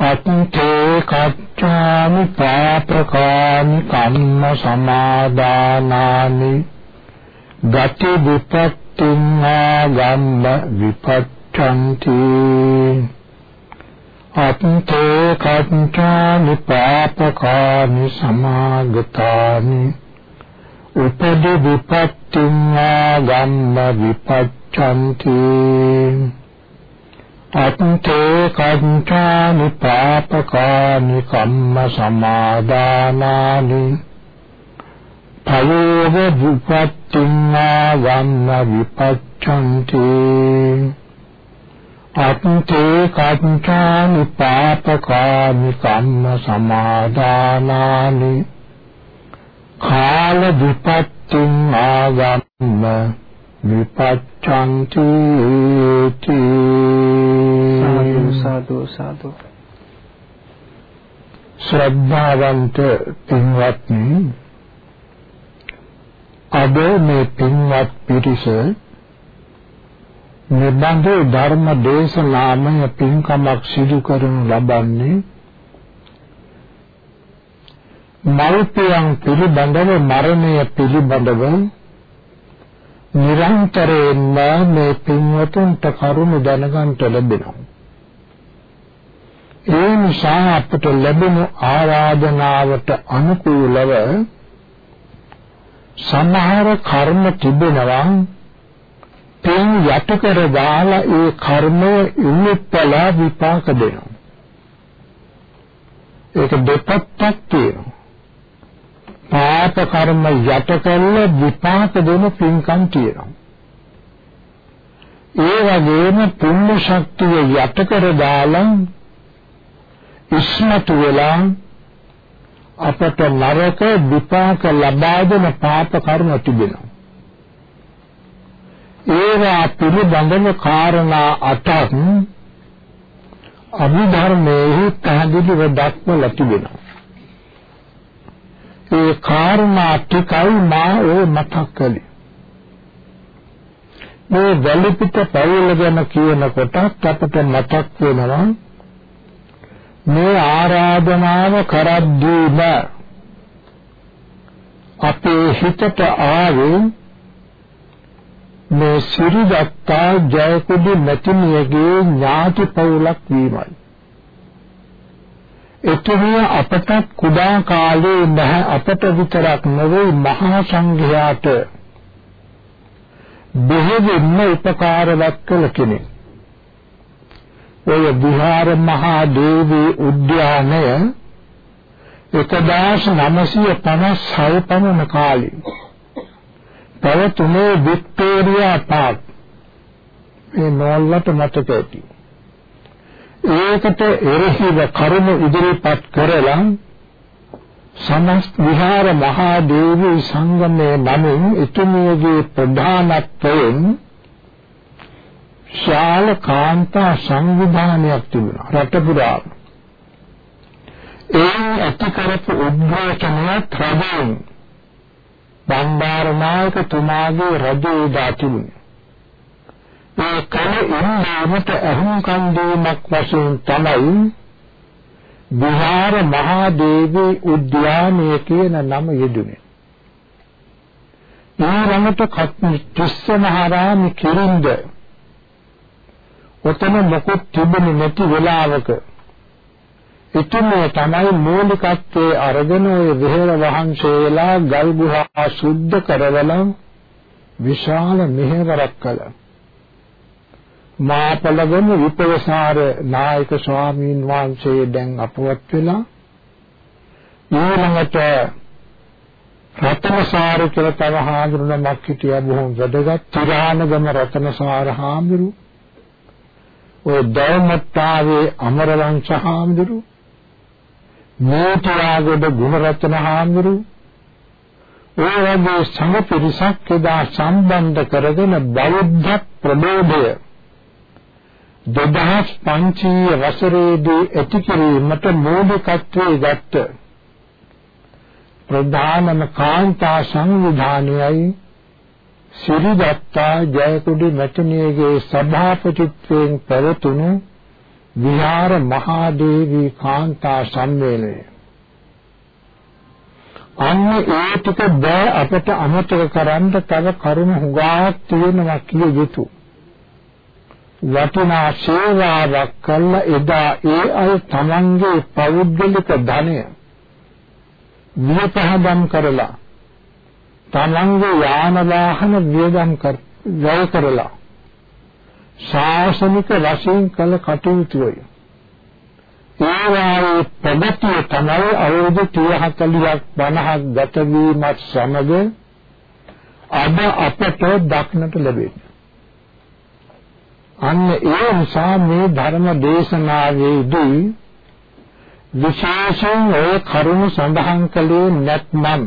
අත්ථේ කච්ඡාමි පාපකාමි කම්ම සමාදානානි ගති විපත්තිං ආගම්ම විපච්ඡන්ති අත්ථේ කච්ඡාමි පාපකාමි සමාගතානි උපදි විපත්තිං ආගම්ම විපච්ඡන්ති අත්තේ කංචානි පාපකානි කම්ම සමාදානානි පයෝව විපත්තිං වන්න විපච්ඡන්ති අත්තේ කංචානි පාපකානි කම්ම සමාදානානි කාල විපත්තිං ආගම්ම විපච්ඡන්ති සාදු සාදු ශ්‍රද්ධාවන්ත පින්වත්නි අද මේ පින්වත් පිරිස නිබඳු ධර්ම දේශනාමය පින්කමක් සිදු කරනු ලබන්නේ මල්පියන් පිළිබඳව මරණය පිළිබඳව නිරන්තරයෙන්ම මේ පින්වතුන්ට කරුණ දැනගන්න ලැබෙනවා. ඒ නිසා අපට ලැබෙන ආරාධනාවට අනුකූලව සමහර කර්ම තිබෙනවා පින් යට කර දාලා ඒ කර්මය ඉන්නපල විපාක දෙනවා. ඒක දෙපැත්තක් තියෙනවා. පාප කර්ම යට කළ විපාක දෙන පින්කම් තියෙනවා. ඒ වගේම පුණ්‍ය ශක්තිය යට කර දාලා ඉස්මතු වෙලා අපට නරක විපාක ලබා දෙන පාප කර්ම තිබෙනවා. ඒවා පිළිබඳව කාරණා අටක් අභිධර්මයේ පැහැදිලිව දක්වලා තිබෙනවා. ඒ කාරණා ටිකයි මා ඒ මතක් කළේ. මේ වැලිපිට පවුල ගැන කියනකොට අපට මතක් වෙනවා මේ ආරාධනාව කරද්දීම අපේ හිතට ආවේ මේ සිරිදත්තා ජයකුඩි නැතිනියගේ ඥාති පවුලක් වීමයි. එතුමිය අපට කුඩා කාලේ නැහැ අපට විතරක් නෙවෙයි මහා සංඝයාට බෙහෙවින්ම උපකාරවත් කළ කෙනෙක්. ඔය විහාර මහා දේවී උද්‍යානය 1956 පමණ කාලේ පැවතුනේ වික්ටෝරියා පාක් මේ නෝල්ලට මතක ඇති. ඒකට එරෙහිව කරුණ ඉදිරිපත් කරලා සමස්ත විහාර මහා දේවී සංගමයේ නමින් එතුමියගේ ප්‍රධානත්වයෙන් ශාල කාන්තා සංවිධානයක් තිබුණා රට පුරා. ඒ ඇති කරපු උද්ඝාටනයත් රජුන් බණ්ඩාරනායක තුමාගේ රජු දා තිබුණා. ඒ කල ඉන්නාමට අහුම්කම් දීමක් වශයෙන් තමයි විහාර මහා දේවී උද්‍යානය කියන නම යෙදුනේ. ඊළඟට තිස්ස මහරාම කිරින්ද ඔතන මොකොත් තිබුණේ නැති වෙලාවක එතුමෝ තමයි මූලිකත්වයේ අරගෙන ওই විහෙර වහන්සේලා ගල් ගුහා සුද්ධ කරවලා විශාල මෙහෙවරක් කළා. මාපලගම විපවසාර නායක ස්වාමීන් වහන්සේ දැන් අපවත් වෙලා ඊළඟට රතනසාර කියලා තව හාමුදුරුවෝ හිටියා බොහොම වැදගත්. තිරානගම රතනසාර හාමුදුරුවෝ ඔය දවමත්තාවේ අමරවංශ හාමුදුරුවෝ මේතියාගොඩ ගුණරත්න හාමුදුරු. ඒ වගේ සංඝ පිරිසක් එදා සම්බන්ධ කරගෙන බෞද්ධ ප්‍රබෝධය 2500 වසරේදී ඇති කිරීමට මූලිකත්වයේ ගත්ත ප්‍රධානම කාන්තා සංවිධානයයි සිරිදත්තා ජයකුඩි මැතිණියගේ සභාපතිත්වයෙන් පැවතුණු විහාර මහාදේවී කාන්තා සම්මේලනය අන්න ඒ ටික බෑ අපට අමතක කරන්න තව කරුණු හුඟක් තියෙනවා කිය යුතු. වටිනා සේවාවක් කළ එදා ඒ අය තමන්ගේ පෞද්ගලික ධනය විපහදම් කරලා තමන්ගේ යාන වාහන වියදම් කර වැය කරලා ශාසනික වශයෙන් කළ කටයුතුයි. ඒවායේ ප්‍රගතිය තමයි අවුරුදු 30 40ක් 50ක් ගත වීමත් සමග අද අපට දක්නට ලැබෙන්නේ. අන්න ඒ නිසා මේ ධර්ම දේශනාවේදී විශේෂයෙන් ඔය කරුණු සඳහන් කළේ නැත්නම්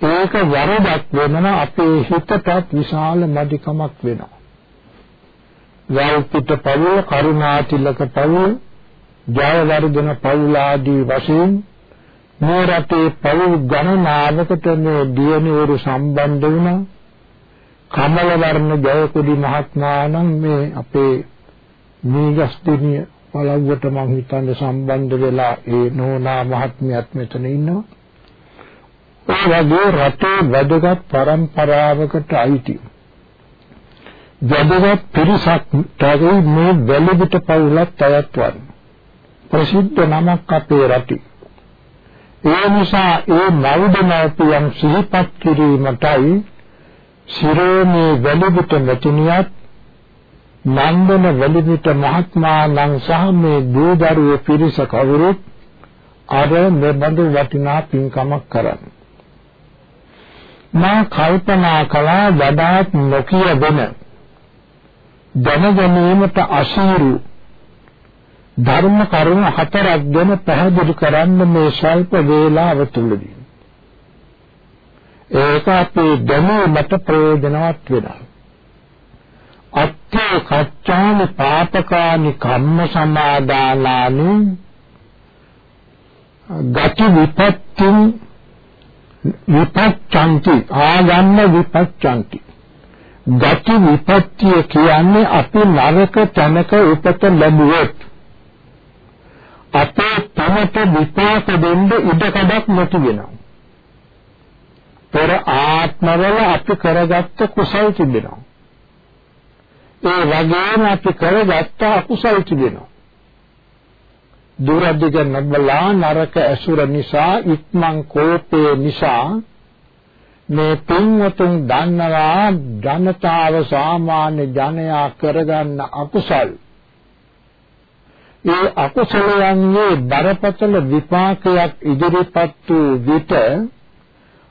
ඒක වරදක් වෙනවා අපේ හිතටත් විශාල මදිකමක් වෙනවා. වල්පිට පවුල කරුණාතිලක පවුල ජයවර්ධන පවුල ආදී වශයෙන් මේ රටේ පවුල් ගණනාවකට මේ දියණිවරු සම්බන්ධ වුණා කමල වර්ණ ජයකොඩි මහත්මයා නම් මේ අපේ මීගස්තිනිය පළව්වට මං හිතන්නේ සම්බන්ධ වෙලා ඒ නෝනා මහත්මියත් මෙතන ඉන්නවා. ඒ වගේ රටේ වැදගත් પરම්පරාවකට අයිති වැදගත් පිරිසක් තවයි මේ වැලිවිට පවුලත් අයත් වන ප්‍රසිද්ධ නමක් අපේ රටේ ඒ නිසා ඒ නවදනෝපියන් සිහිපත් කිරීමටයි ශිරෝමේ වැලිවිට මෙතුණියත් නන්දන වැලිවිට මහත්මයා නම් සහ මේ දූදරුව පිරිස කවුරුත් අර මෙබඳු වටිනා පින්කමක් කරන්න. මා කල්පනා කළා වඩාත් නොකිය දෙන දැනගැනීමට අශීරු ධර්ම කරුණු හතරක් ගැන පැහැදිලි කරන්න මේ ශල්ප වේලාව තුලදී ඒක අපේ දැනීමට ප්‍රයෝජනවත් වෙනවා අත්ථ කච්චානි පාපකානි කම්ම සමාදානානි ගති විපත්තින් විපච්ඡන්ති ආගන්න විපච්ඡන්ති ගති විපත්තිය කියන්නේ අපි නරක තැනක උපත ලැබුවොත් අපේ තමට විපාක දෙන්න ඉඩකඩක් නැති වෙනවා. පෙර ආත්මවල අපි කරගත්ත කුසල් තිබෙනවා. ඒ වගේම අපි කරගත්ත අකුසල් තිබෙනවා. දුරදිග නබලා නරක ඇසුර නිසා ඉක්මන් කෝපේ නිසා මේ පින්වතුන් දන්නවා ජනතාව සාමාන්‍ය ජනයා කරගන්න අකුසල් ඒ අකුසලයන්ගේ බරපතල විපාකයක් ඉදිරිපත් වූ විට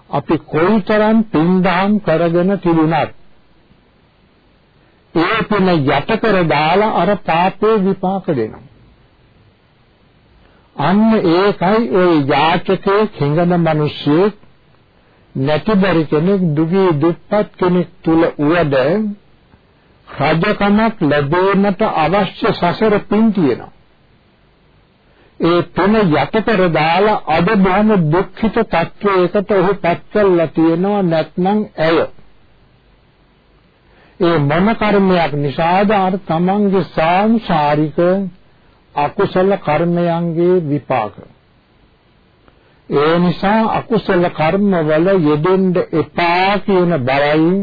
අපි කොයිතරම් පින්දහම් කරගෙන තිබුණත් ඒ පින යට කර දාලා අර පාපේ විපාක දෙනවා අන්න ඒකයි ওই යාචකේ කිඟන මිනිස්සෙක් නැතිබරි කෙනෙක් දුගී දුප්පත් කෙනෙක් තුල උවද රජකමක් ලැබෙන්නට අවශ්‍ය සසර පින් තියෙනවා. ඒ පින යටතර දාලා අද බොහොම දුක්ඛිත තත්වයකට ඔහු පත්වලා තියෙනවා නැත්නම් ඇය. ඒ මොන කර්මයක් නිසාද අර තමන්ගේ සාංශාරික අකුසල කර්මයන්ගේ විපාක. ඒ නිසා අකුසල කර්ම වල යෙදෙන්න එපා කියන බවයි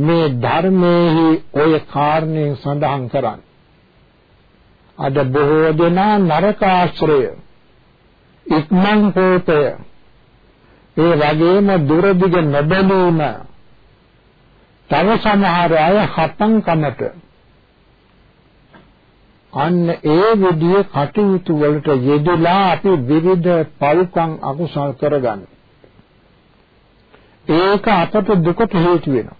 මේ ධර්මයේ ඔය කාරණේ සඳහන් කරන්නේ. අද බොහෝ දෙනා නරකාශ්‍රය ඉක්මන් කෝපය ඒ වගේම දුරදිග නොබැලීම තව සමහර අය හපංකමට අන්න ඒ විදිහේ කටයුතු වලට යෙදලා අපි විවිධ පල්කම් අකුසල් කරගන්න. ඒක අපට දුකට හේතු වෙනවා.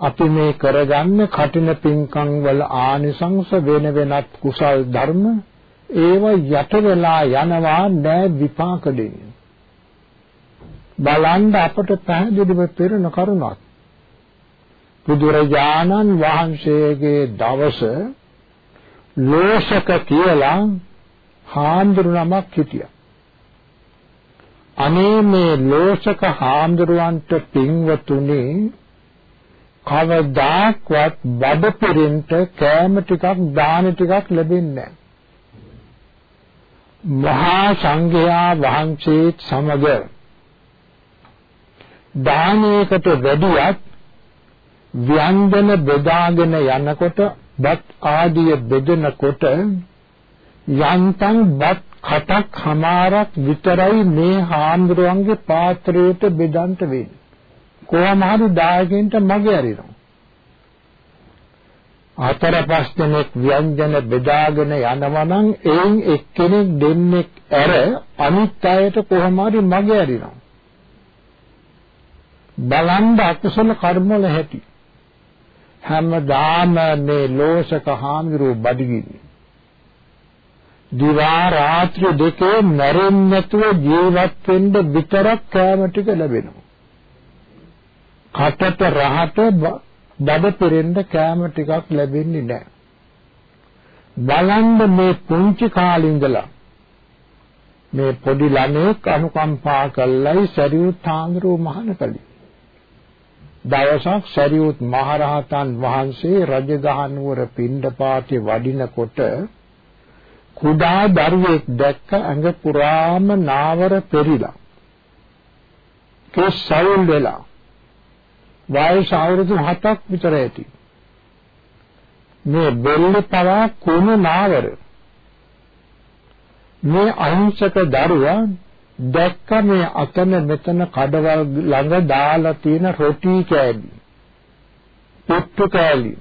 අපි මේ කරගන්න කටින පින්කම් වල ආනිසංස වෙන වෙනත් කුසල් ධර්ම ඒව යට වෙලා යනවා නෑ විපාක දෙන්නේ. බලන්න අපට පැහැදිලිව පෙරණ කරුණක්. බුදුරජාණන් වහන්සේගේ දවස ලෝෂක කියලා හාමුදුරු නමක් හිටියා. අනේ මේ ලෝෂක හාමුදුරුවන්ට පින්වතුනි කවදාක්වත් බඩපිරින්ට කෑම ටිකක් දාන ටිකක් ලැබෙන්නේ මහා සංඝයා වහන්සේත් සමග දානයකට වැඩියක් ව්‍යංජන බෙදාගෙන යනකොට බත් ආදිය බෙදනකොට යන්තම් බත් කටක් හමාරක් විතරයි මේ හාමුදුරුවන්ගේ පාත්‍රයට බෙදන්ට වෙන්නේ. කොහොම හරි දායකයන්ට මගේ අරිනවා. හතර පහ දෙනෙක් ව්‍යංජන බෙදාගෙන යනවා නම් එයින් එක්කෙනෙක් දෙන්නෙක් ඇර අනිත් අයට කොහොම හරි මගේ අරිනවා. බලන්න අකුසල කර්ම වල හැටි. හැමදාම මේ ලෝෂක හාමුදුරුවෝ බඩගින්නේ. දිවා රාත්‍රී දෙකේ මැරෙන්නේ නැතුව ජීවත් වෙන්න විතරක් කෑම ටික ලැබෙනවා. කටට රහට බඩ පෙරෙන්න කෑම ටිකක් ලැබෙන්නේ නැහැ. බලන්න මේ පුංචි කාලේ ඉඳලා මේ පොඩි ළමෙක් අනුකම්පා කළයි සරියුත් හාමුදුරුව මහාන කළේ. දවසක් සරියුත් මහරහතන් වහන්සේ රජගහ නුවර පිණ්ඩපාතේ වඩිනකොට කුඩා දරුවෙක් දැක්ක ඇඟ පුරාම නාවර පෙරිලා. කෙස් සවුල් වෙලා. වයස අවුරුදු 7ක් විතර ඇති. මේ බෙල්ල පවා කුණු නාවර. මේ අහිංසක දරුවා දැක්ක මේ අතන මෙතන කඩවල් ළඟ දාලා තියෙන රොටි කෑලි. පුට්ටු කෑලි.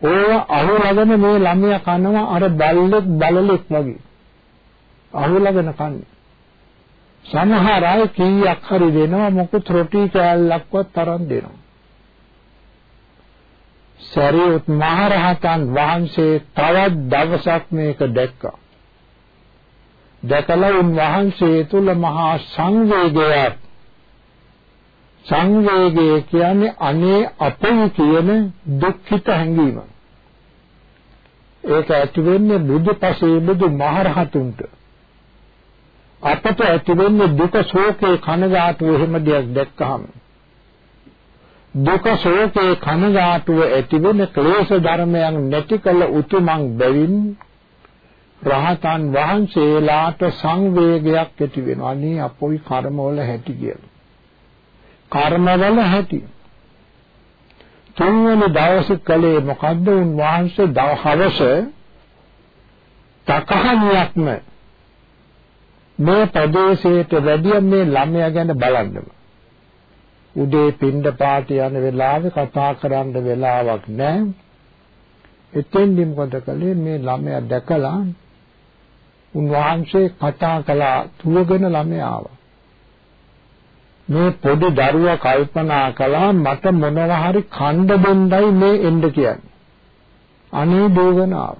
ඕව අහුලගෙන මේ ළමයා කනවා අර බල්ලෙක් බලලෙක් වගේ. අහුලගෙන කන්නේ. සමහර අය කීයක් හරි දෙනවා මොකද රොටි කෑල්ලක්වත් තරම් දෙනවා. සරියුත් මහරහතන් වහන්සේ තවත් දවසක් මේක දැක්කා. දැකලා උන්වහන්සේ තුල මහා සංවේගයක් සංවේගය කියන්නේ අනේ අපේ කියන දුක්ඛිත හැඟීම. ඒක ඇති වෙන්නේ බුදුපසේ බුදු මහරහතුන්ට. අපට ඇති වෙන්නේ දුක ශෝකේ කනගාටුව එහෙම දෙයක් දැක්කහම. දුක ශෝකේ කනගාටුව ඇති වෙන ක්ලේශ ධර්මයන් නැති කළ උතුමන් බැවින් රහතන් වහන්සේලාට සංවේගයක් ඇති වෙනවා. අනේ අපොයි කර්මවල හැටි කියලා. කර්මවල හැටි. තුන්වෙනි දවසේ කලේ මොකද්ද උන් වහන්සේ දවහවස තකහනියක්ම මේ ප්‍රදේශයට වැඩි මේ ළමයා ගැන බලන්නම. උදේ පින්ඩ පාට යන වෙලාවේ කතා කරන්න වෙලාවක් නැහැ. එතෙන්දි මොකද කළේ මේ ළමයා දැකලා උන්වහන්සේ කතා කළා තුවගෙන ළමයා ආවා. මේ පොඩි දරුවා කල්පනා කළා මට මොනවා හරි කණ්ඩ දෙන්නයි මේ එන්න කියන්නේ. අනේ දේවනාව.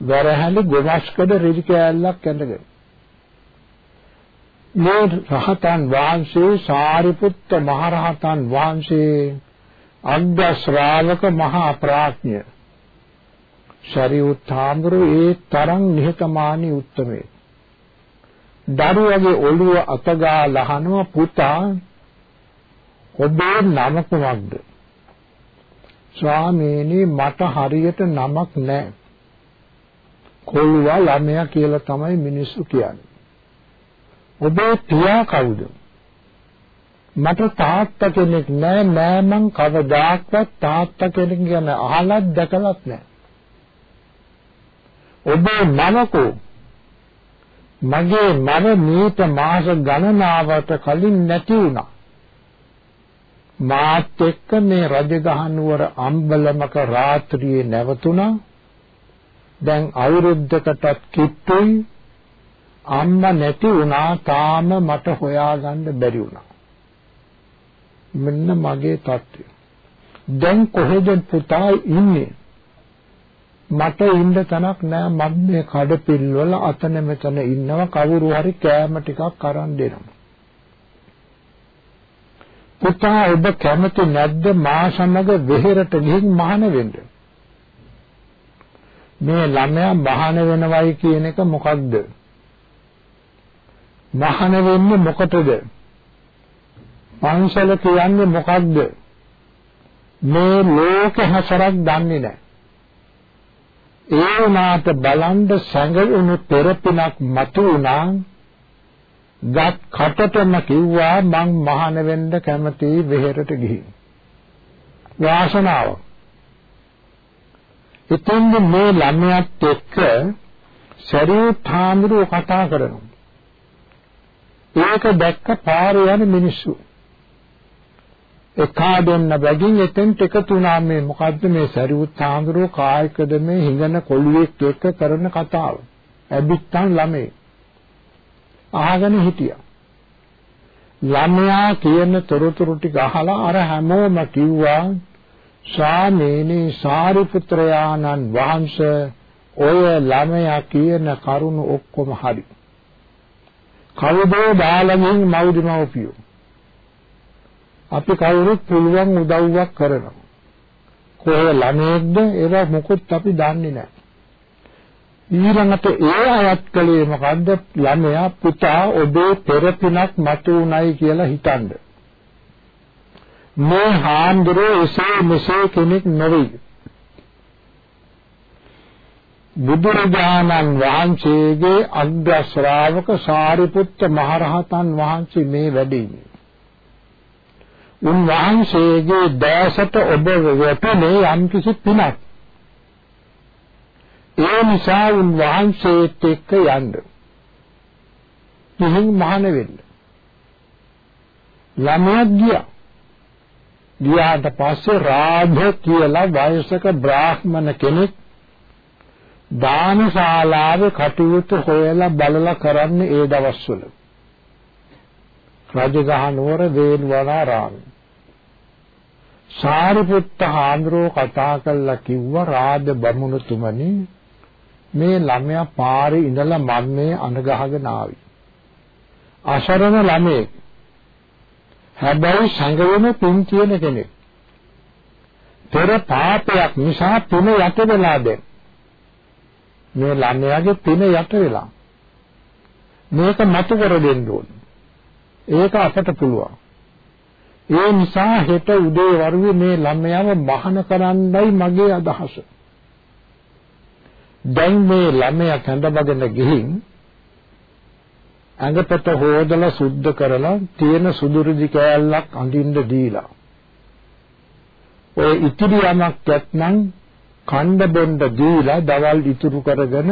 වරහැලි ගොමස්කඩ රිදි කෑල්ලක් ඇඳගෙන. මේ රහතන් වහන්සේ සාරිපුත්ත මහරහතන් වහන්සේ අග්ග ශ්‍රාවක මහා ප්‍රඥය ශරීඋත් හාමුදුරු ඒ තරම් නිහතමානී උත්තමේ. දරුවගේ ඔළුව අතගා ලහනවා පුතා ඔබේ නම කුමක්ද? ස්වාමීනි මට හරියට නමක් නැහැ. කොල්වා ළමයා කියලා තමයි මිනිස්සු කියන්නේ. ඔබේ පියා කවුද? මට තාත්තා කෙනෙක් නෑ නෑ මං කවදාක්වත් තාත්තා කෙනෙක් ගැන අහලත් දැකලත් නෑ. ඔබේ මනකෝ මගේ මන මීට මාස ගණනාවට කලින් නැති වුණා. මාත් එක්ක මේ රජගහ නුවර අම්බලමක රාත්‍රියේ නැවතුණා. දැන් අවුරුද්දකටත් කිට්ටුයි. අම්මා නැති වුණා තාම මට හොයාගන්න බැරි වුණා. මෙන්න මගේ තත්ත්වය. දැන් කොහෙද පුතා ඉන්නේ? මට ඉන්න තැනක් නෑ මම මේ කඩපිල් වල අතන මෙතන ඉන්නවා කවුරු හරි කෑම ටිකක් අරන් දෙනවා පුතා ඔබ කැමති නැද්ද මා සමග වෙහෙරට ගිහින් මහාන වෙන්න මේ ළමයා මහාන වෙනවයි කියන එක මොකක්ද මහාන වෙන්නේ මොකටද? පන්සල කියන්නේ මොකක්ද? මේ ලෝක හසරක් දන්නේ නැහැ. ඒ වුණාට බලන්ද සංගුණු පෙරපිනක් මතු වුණා ගත් කටටම කිව්වා මං මහාන වෙන්න කැමතියි වෙහෙරට ගිහින්. වාසනාව ඉතින් මේ ළමයාත් එක්ක සරියුත් හාමුදුරුවෝ කතා කරනවා. ඒක දැක්ක පාරේ යන මිනිස්සු එකා දෙන්න බැගින් එතෙන්ට එකතු වුණා මේ මොකද්ද මේ සරියුත් හාමුදුරුවෝ කායිකද මේ හිඟන කොළුවෙක් එක්ක කරන කතාව ඇබිත්තන් ළමේ අහගෙන හිටියා. ළමයා කියන තොරතුරු ටික අහලා අර හැමෝම කිව්වා ස්වාමීනි සාරිපුත්‍රයාණන් වහන්සේ ඔය ළමයා කියන කරුණ ඔක්කොම හරි. කවදෝ බාලමින් මව්දිමව්පියෝ. අපි කවුරුත් පුළුවන් උදව්වක් කරනවා. කොහේ ළමයෙක්ද ඒවා මොකොත් අපි දන්නේ නැහැ. ඊළඟට ඒ අයත් කලේ මොකද්ද ළමයා පුතා ඔබේ පෙරපිනක් මතු උනායි කියලා හිතනද මේ හාමුදුරුවෝ එසේ මෙසේ කෙනෙක් නෙවෙයි බුදුරජාණන් වහන්සේගේ අග්‍ර ශ්‍රාවක සාරිපුත්ත මහරහතන් වහන්සේ මේ වැඩිනේ උන්වහන්සේගේ දැසට ඔබ වැටුනේ යම්කිසි පිනක් ඒ නිසා උන් වහන්සේත් එක්ක යන්න. ඉතින් මහාන වෙන්න. ළමයා ගියා. ගියාට පස්සේ රාධ කියලා වයසක බ්‍රාහ්මණ කෙනෙක් දානශාලාවේ කටයුතු හොයලා බලලා කරන්නේ ඒ දවස්වල. රජගහ නුවර වේල්වනාරාමේ සාරිපුත්ත හාමුදුරුවෝ කතා කළා කිව්වා රාජ බමුණුතුමනි මේ ළමයා පාරේ ඉඳලා මන්නේ අඳගහගෙන ආවි. අශරණ ළමෙක්. හැබැයි සංගවෙන පින් තියෙන කෙනෙක්. පෙර පාපයක් නිසා පින යට වෙලා දැන්. මේ ළමයාගේ පින යට වෙලා. මේක මතු කර දෙන්න ඕන. ඒක අපට පුළුවන්. ඒ නිසා හෙට උදේ වරුවේ මේ ළමයාව මහාන කරන්නයි මගේ අදහස. දැන් මේ ළමයා කැඳවගෙන ගිහින් ඇඟපත හොදලා සුද්ධ කරලා තියෙන සුදුරුදි කෑල්ලක් අඳින්න දීලා ඔය ඉතිරි යමක් නැත්නම් කණ්ඩ බොණ්ඩ දීලා දවල් ඉතුරු කරගෙන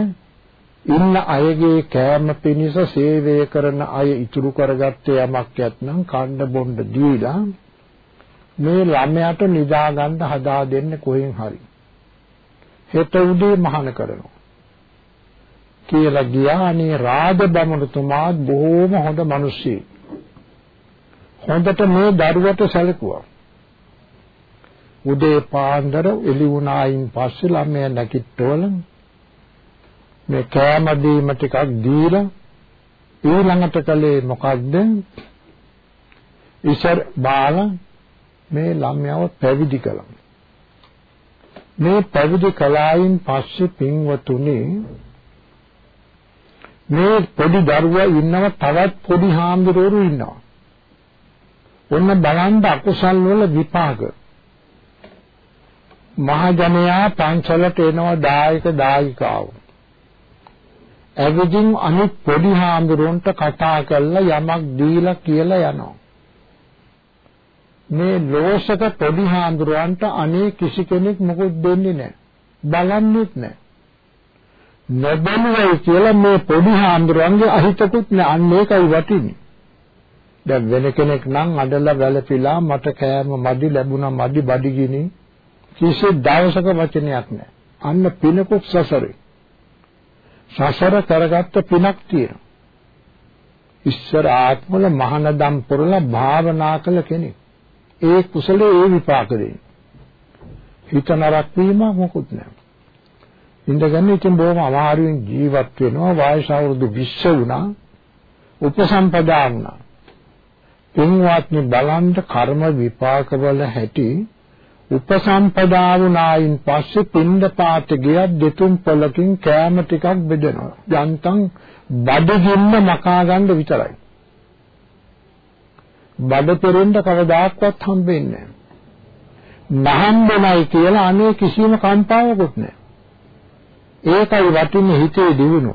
ඉන්න අයගේ කෑම පිණිස සේවය කරන අය ඉතුරු කරගත්තේ යමක් නැත්නම් කණ්ඩ බොණ්ඩ දීලා මේ ළමයාට නිදා ගන්න හදා දෙන්න කොහෙන් හරි. හෙට උදේ මහාන කරනවා. කියලා ගියා අනේ රාජ බමුණුතුමා බොහොම හොඳ මිනිස්සෙක්. හොඳට මේ දරුවට සැලකුවා. උදේ පාන්දර එළි වුණායින් පස්සේ ළමයා නැගිට්ටවල මේ කෑම දීම ටිකක් දීලා ඊළඟට කළේ මොකද්ද ඉසර් බාල මේ ළමයාව පැවිදි කළා මේ පැවිදි කලායින් පස්සේ පින්වතුනි මේ පොඩි දරුවා ඉන්නව තවත් පොඩි හාමුදුරුවෝ ඉන්නවා. ඔන්න බලන්න අකුසල් වල විපාක. මහජනයා පන්සලට එනවා දායක දායිකාවෝ. එවිටින් අනිත් පොඩි හාමුදුරුවන්ට කතා කරලා යමක් දීලා කියලා යනවා. මේ ලෝසක පොඩි හාමුදුරුවන්ට අනේ කිසි කෙනෙක් මොකුත් දෙන්නේ නැහැ. බලන්නෙත් නැහැ. නොබලුවයි කියලා මේ පොඩි හාමුදුරුවන්ගේ අහිතකුත් නැහැ. අන්න ඒකයි වටින්නේ. දැන් වෙන කෙනෙක් නම් අඬලා වැළපිලා මට කෑම මදි ලැබුණා මදි බඩගිනි කිසි දවසක වචනයක් නැහැ. අන්න පිනකුත් සසරේ. සසර කරගත්ත පිනක් තියෙනවා. ඉස්සර ආත්මවල මහානදම් පුරලා භාවනා කළ කෙනෙක්. ඒ කුසලයේ ඒ විපාක දෙන්නේ. හිත නරක වීම මොකුත් නැහැ. ඉඳගෙන ඉතින් බොහොම අමාරුවෙන් ජීවත් වෙනවා වයස අවුරුදු 20 වුණා උපසම්පදා වුණා පින්වත්නි බලන්න කර්ම විපාකවල හැටි උපසම්පදා වුණායින් පස්සේ පින්ඳ පාත ගියක් දෙතුන් පොලකින් කෑම ටිකක් බෙදෙනවා යන්තම් බඩගින්න මකා ගන්න විතරයි බඩ පෙරෙන්න කවදාක්වත් හම්බෙන්නේ නැහැ නහම්බනයි කියලා අනේ කිසිම කම්පාවකුත් නැහැ ඒකයි වටින්නේ හිතේ දිනුනො.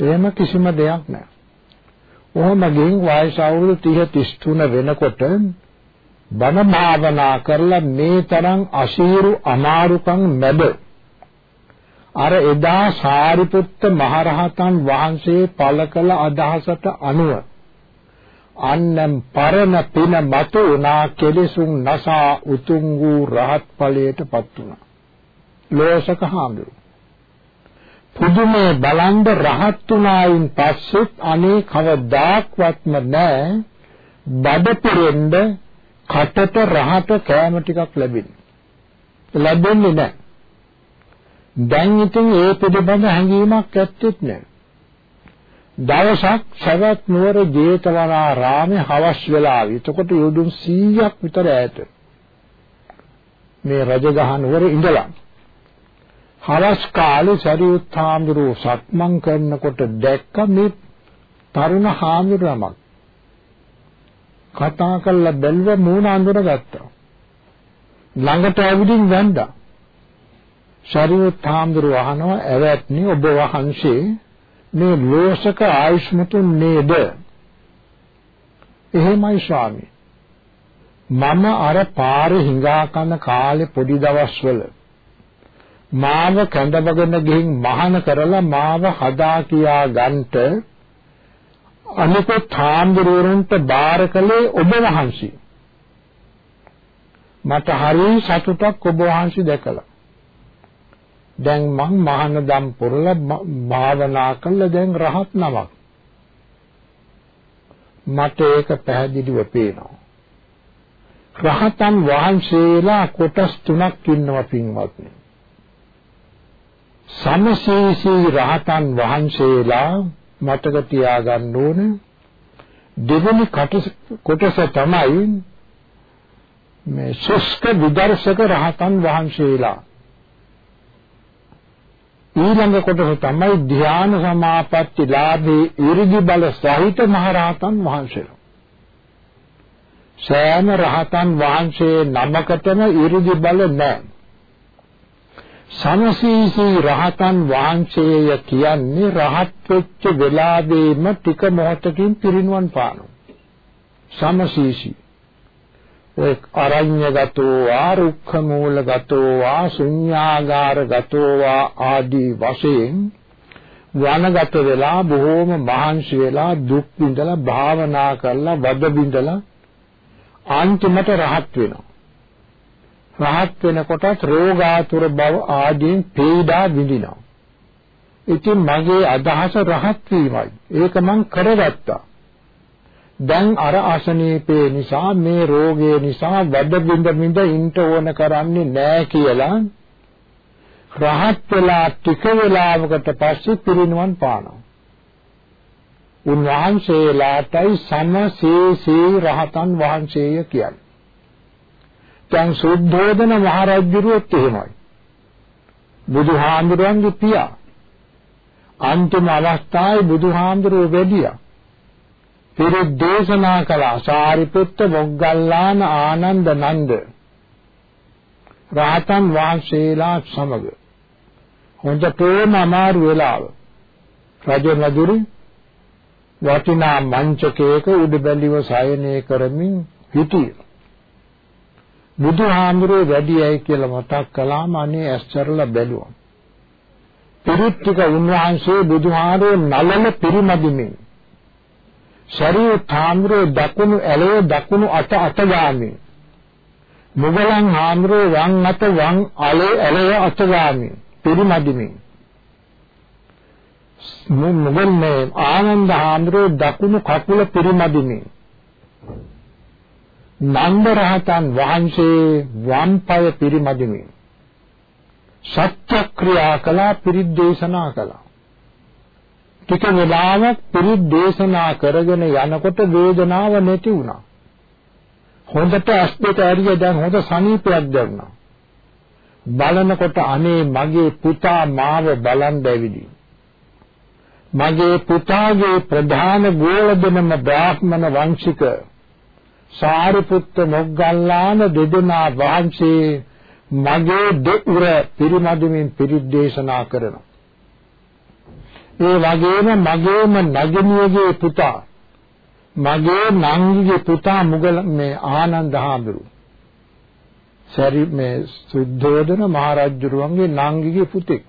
එහෙම කිසිම දෙයක් නැහැ. ඔහොම ගෙන් වයස අවුරුදු 30 33 වෙනකොට බණ භාවනා කරලා මේ තරම් අශීරු අමාරුකම් මැද අර එදා සාරිපුත්ත මහරහතන් වහන්සේ පළ කළ අදහසට අනුව අන්නම් පරණ පින මත උනා කෙලෙසුන් නසා උතුම් වූ රහත් ඵලයටපත් වුණා. ලෝසක හාමුදුරුවෝ. පුදුමේ බලන්ද රහත් උනායින් පස්සෙත් අනේ කවදාක්වත්ම නෑ. බඩ පිරෙන්න කටට රහත කෑම ටිකක් ලැබෙන්නේ. ලැබෙන්නේ නෑ. දැන් ඉතින් ඒ පිළිබඳ හැඟීමක් ඇත්තෙත් නෑ. දවසක් සවැත් නුවර ජේතවනාරාමේ හවස් වෙලාවේ එතකොට යොදුන් 100ක් විතර ඈත මේ රජගහ නුවර ඉඳලා හවස් කාලේ සරියුත් හාමුදුරුව සක්මන් කරනකොට දැක්ක මේ තරුණ හාමුදුරුවමක් කතා කරලා බැලුව මූණ අඳුරගත්තා. ළඟට ඇවිදින් වැන්දා. සරියුත් හාමුදුරුව අහනවා ඇවැත්නි ඔබ වහන්සේ මේ ලෝසක ආයුෂ්මතුන් නේද? එහෙමයි ස්වාමී. මම අර පාරේ හිඟා කන කාලේ පොඩි දවස්වල මාව කැඳවගෙන ගිහින් මහාන කරලා මාව හදා කියා ගන්නට අනිකුත් හාමුදුරුවන්ට බාර කළේ ඔබ වහන්සේ. මට හරි සතුටක් ඔබ වහන්සේ දැකලා. දැන් මං මහාන දම් පුරලා භාවනා කළා දැන් රහත් නමක්. මට ඒක පැහැදිලිව පේනවා. රහතන් වහන්සේලා කොටස් තුනක් ඉන්නවා පින්වත්නි. සමශේෂී රහතන් වහන්සේලා මතක තියාගන්න ඕන. දෙවෙනි කොටස තමයි මේ ශුෂ්ක විදර්ශක රහතන් වහන්සේලා. ඊළඟ කොටස තමයි ධ්‍යාන සමාපatti ලාභේ ඉරිදි බල සහිත මහරහතන් වහන්සේලා. සෑම රහතන් වහන්සේ නමකටම ඉරිදි බල නැහැ. සමසීසී රහතන් වහන්සේය කියන්නේ රහත් වෙච්ච වෙලාවෙම ටික මොහොතකින් පිරිනුවන් පානවා. සමසීසී ඒ අරඤ්‍යගතෝ ආරුක්ඛ මූලගතෝ ආ ශුඤ්ඤාගාරගතෝ ආදී වශයෙන් වනගත වෙලා බොහෝම මහන්සි වෙලා දුක් විඳලා භාවනා කරලා වද බිඳලා අන්තිමට රහත් වෙනවා. රහත් වෙනකොටත් රෝගාතුර බව ආදීන් පීඩා විඳිනවා. ඉතින් මගේ අදහස රහත් වීමයි. ඒක මං කරගත්තා. දැන් අර අසනීපේ නිසා මේ රෝගය නිසා වැඩ බින්ද බින්ද ඉන්න ඕන කරන්නේ නැහැ කියලා රහත් වෙලා ටික වෙලාවකට පස්සේ පිරිනුවන් පානවා. උන්වහන්සේලාටයි සමසේසේ රහතන් වහන්සේය කියන්නේ. දැන් සුද්ධෝදන මහරජුරුවත් එහෙමයි. බුදුහාමුදුරන්ගේ පියා. අන්තිම අවස්ථාවේ බුදුහාමුදුරුවෝ වැඩියා. පිරිත් දේශනා කළා සාරිපුත්ත මොග්ගල්ලාන ආනන්ද නන්ද රාතන් වහන්සේලා සමග හොඳටම අමාරු වෙලාව රජ නදුරු වටිනා මංචකයක උඩ බැලිව සයනය කරමින් හිටියා බුදුහාමුදුරුවෝ වැඩියයි කියලා මතක් කළාම අනේ ඇස්තරලා බැලුවා. පිරිත් ටික උන්වහන්සේ බුදුහාමුදුරුවෝ නලන පිරිමදිමින් ශරීර හාමුදුරුවෝ දකුණු ඇලේ දකුණු අත අත ගාමින් මුගලන් හාමුදුරුවෝ වම් අත වම් ඇලේ ඇලේ අත ගාමින් පිරිමදිමින් මුගල් මේ ආනන්ද හාමුදුරුවෝ දකුණු කකුල පිරිමදිමින් නන්ද රහතන් වහන්සේ වම් පාය පිරිමදිමින් සත්‍යක්‍රියා කළා පිරිත් දේශනා කළා. ටික වෙලාවක් පිරිත් දේශනා කරගෙන යනකොට වේදනාව නැති වුණා. හොඳට ඇස් දෙක ඇරිය දැන් හොඳ සනීපයක් දැනුණා. බලනකොට අනේ මගේ පුතා මාව බලන් බැවිදි. මගේ පුතාගේ ප්‍රධාන ගෝලදෙනම බ්‍රාහ්මණ වංශික සාරිපුත්ත මොග්ගල්ලාන දෙදෙනා වහන්සේ මගේ දෙඋර පිරිමදුමින් පිරිත් දේශනා කරනවා. ඒ වගේම මගේම නගිනියගේ පුතා මගේ නංගිගේ පුතා මුගල මේ ආනන්ද හාමුදුරු සරි මේ සුද්ධෝදන මහරජුරුවන්ගේ නංගිගේ පුතෙක්.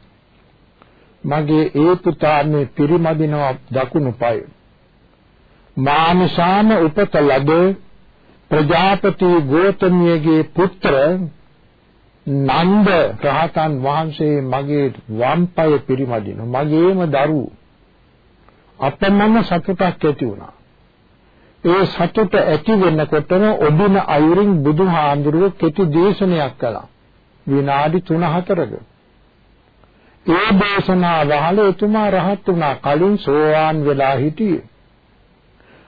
මගේ ඒ පුතා මේ පිරිමදිනවා දකුණු පාය. මානසාම උපත ලැබ ප්‍රජාපති ගෝතමියගේ පුත්‍ර නන්ද රහතන් වහන්සේ මගේ වම් පාය පිරිමදින මගේම දරුවෝ අපමණ සතුටක් ඇති වුණා ඒ සතුට ඇති වෙනකොටම ඔබින අයුරින් බුදුහාඳුරුව කෙටි දේශනයක් කළා. විනාඩි 3-4ක. ඒ දේශනාව අහලා එතුමා රහත් වුණා. කලින් සෝවාන් වෙලා හිටියේ.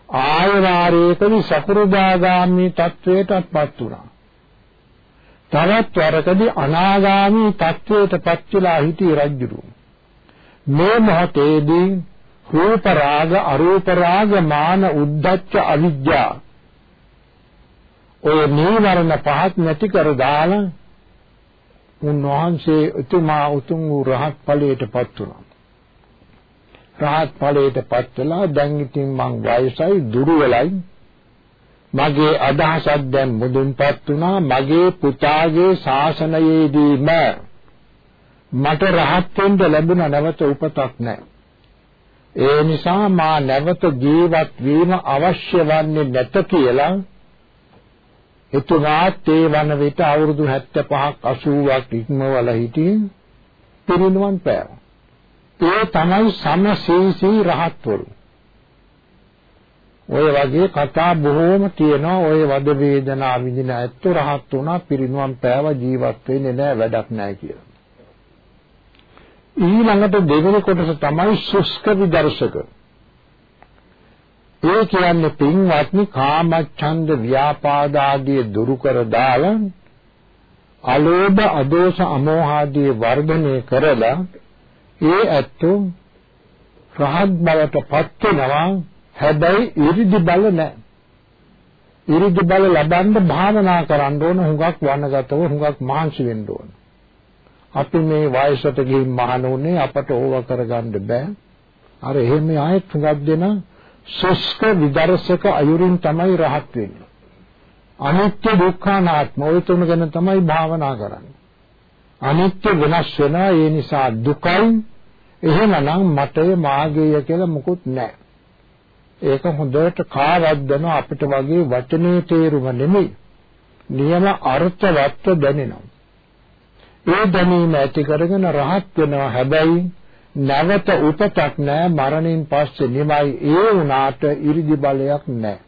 ආය වාරයකදී සකෘදාගාමී තත්වයටපත් වුණා. තවත් වරකදී අනාගාමී තත්වයටපත් වෙලා හිටියේ රජුරු. මේ මොහොතේදී රූප රාග අරූප රාග මාන උද්ධච්ච අවිජ්ජා ඔය නීවරණ පහත් නැති කර දාලා උන්වහන්සේ උතුමා උතුම් වූ රහත් ඵලයටපත් වුණා. රහත් ඵලයටපත් වෙලා දැන් ඉතින් මං වයසයි දුර්වලයි මගේ අදහසක් දැන් මුදුන්පත් වුණා මගේ පුතාගේ ශාසනයේදීම මට රහත් වෙන්න ලැබුණ නැවත උපතක් නැහැ. ඒ නිසා මා නැවත ජීවත් වීම අවශ්‍ය වන්නේ නැත කියලා එතුමාත් ඒ වන විට අවුරුදු 75ක් 80ක් ඉක්මවල හිටියේ පිරිනුවන් පෑව. ඒ තමයි සමසීසී රහත්වරු. ඔය වගේ කතා බොහෝම තියෙනවා ඔය වද වේදනා විඳින ඇත්ත රහත් වුණා පිරිනුවන් පෑව ජීවත් වෙන්නේ නැහැ වැඩක් නැහැ කියලා. ඊළඟට දෙවෙනි කොටස තමයි සුස්ක විදර්ශක. ඒ කියන්නේ පින්වත්නි කාමච්ඡන්ද ව්‍යාපාද ආදී දුරු කර දාලා අලෝභ අදෝෂ අමෝහ ආදී වර්ධනය කරලා ඒ ඇත්තෝ රහත් බවට පත් වෙනවා හැබැයි ඉරිදි බල නැහැ. ඉරිදි බල ලබන්න භාවනා කරන්න ඕන හුඟක් වනගතව හුඟක් මහන්සි වෙන්න ඕන. අපි මේ වයසට ගිහින් මහණුනේ අපට ඕව කරගන්න බෑ. අර එහෙම ආයෙත් හුඟක් දෙන සුස්ක විදර්ශක අයුරින් තමයි රහත් වෙන්නේ. අනිත්‍ය දුක්ඛානාත්ම ওই තුන ගැන තමයි භාවනා කරන්නේ. අනිත්‍ය වෙනස් වෙනවා. ඒ නිසා දුකයි. එහෙමනම් මටය මාගේය කියලා මුකුත් නැහැ. ඒක හොඳට කාවද්දන අපිට වගේ වචනේ තේරුම නෙමෙයි. නියම අර්ථවත් දැනෙනවා. ඒ දැනීම ඇති කරගෙන රහත් වෙනවා. හැබැයි නැවත උපතක් නැහැ. මරණයෙන් පස්සේ නිමයි ඒ වුණාට ඉරිදි බලයක් නැහැ.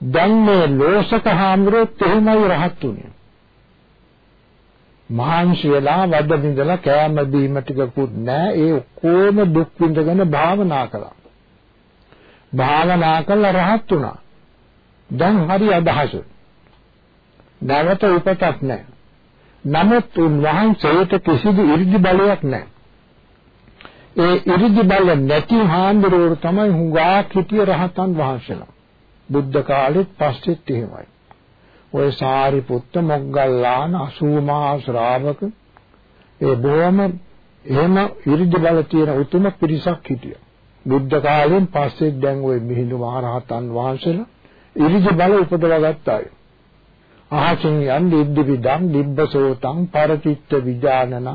දැන් මේ ලෝසක හාමුදුරුවොත් එහෙමයි රහත් උනේ මහන්සි වෙලා වද බින්දලා කෑම බීම ටිකකුත් නැහැ ඒ ඔක්කොම දුක් විඳගෙන භාවනා කළා. භාවනා කළා රහත් වුණා. දැන් හරි අදහස. නැවත උපතක් නැහැ නමුත් උන්වහන්සේට කිසිදු ඉර්ධි බලයක් නැහැ ඒ ඉර්ධි බල නැති හාමුදුරුවෝ තමයි හුඟා කිටිය රහතන් වහන්සේලා. බුද්ධ කාලෙත් පස්සෙත් එහෙමයි. ඔය සාරිපුත්ත මොග්ගල්ලාන 80 මහා ශ්‍රාවක ඒ බොහොම එහෙම ඉරිජ බල තියෙන උතුම පිරිසක් හිටියා. බුද්ධ කාලයෙන් පස්සේ දැන් ওই මිහිඳු මහරහතන් වහන්සේලා ඉරිජ බල උපදවා ගත්තා. අහසින් යන් දිබ්බිදම් දිබ්බසෝතං පරතිත්ත විජානනං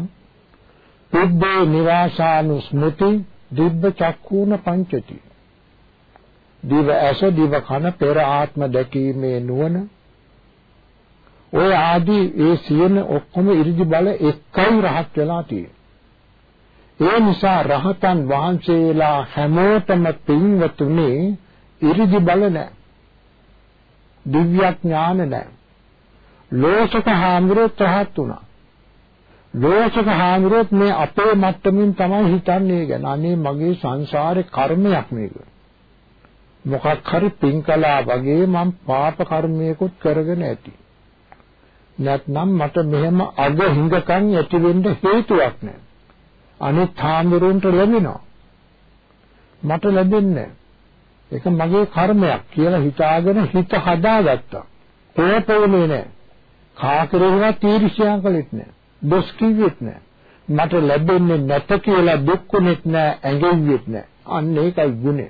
දිබ්බේ නිවාසානුස්මෘති දිබ්බ චක්කුණ පංචති. දිව ඇස දිව කන පෙර ආත්ම දැකීමේ නුවණ ඔය ආදී ඒ සියන ඔක්කොම ඉරිදි බල එකයි රහත් වෙලා තියෙන්නේ ඒ නිසා රහතන් වහන්සේලා හැමෝටම පින්වතුනේ ඉරිදි බල නැහැ දිව්‍ය ඥාන නැහැ ලෝසක හාමුදුරුවෝ රහත් වුණා. ලෝකක හාමුදුරුවොත් මේ අපේ මට්ටමින් තමයි හිතන්නේ ගැන. අනේ මගේ සංසාරේ කර්මයක් මේක. මොකක් හරි පින් කළා වගේ මම පාප කර්මයකුත් කරගෙන ඇති. නැත්නම් මට මෙහෙම අග හිඟකම් ඇති වෙන්න හේතුවක් නැහැ. අනිත් හාමුදුරුවන්ට ලැබෙනවා. මට ලැබෙන්නේ ඒක මගේ කර්මයක් කියලා හිතාගෙන හිත හදාගත්තා. පොතෝනේ නැහැ. කාකරේවත් තීර්ෂ්‍යා කළෙත් නැහැ. දොස් කිව්වෙත් නැහැ. මට ලැබෙන්නේ නැත කියලා දුක්ුනේත් නැහැ, ඇඟෙන්නේත් නැහැ. අන්න ඒකයි ගුණය.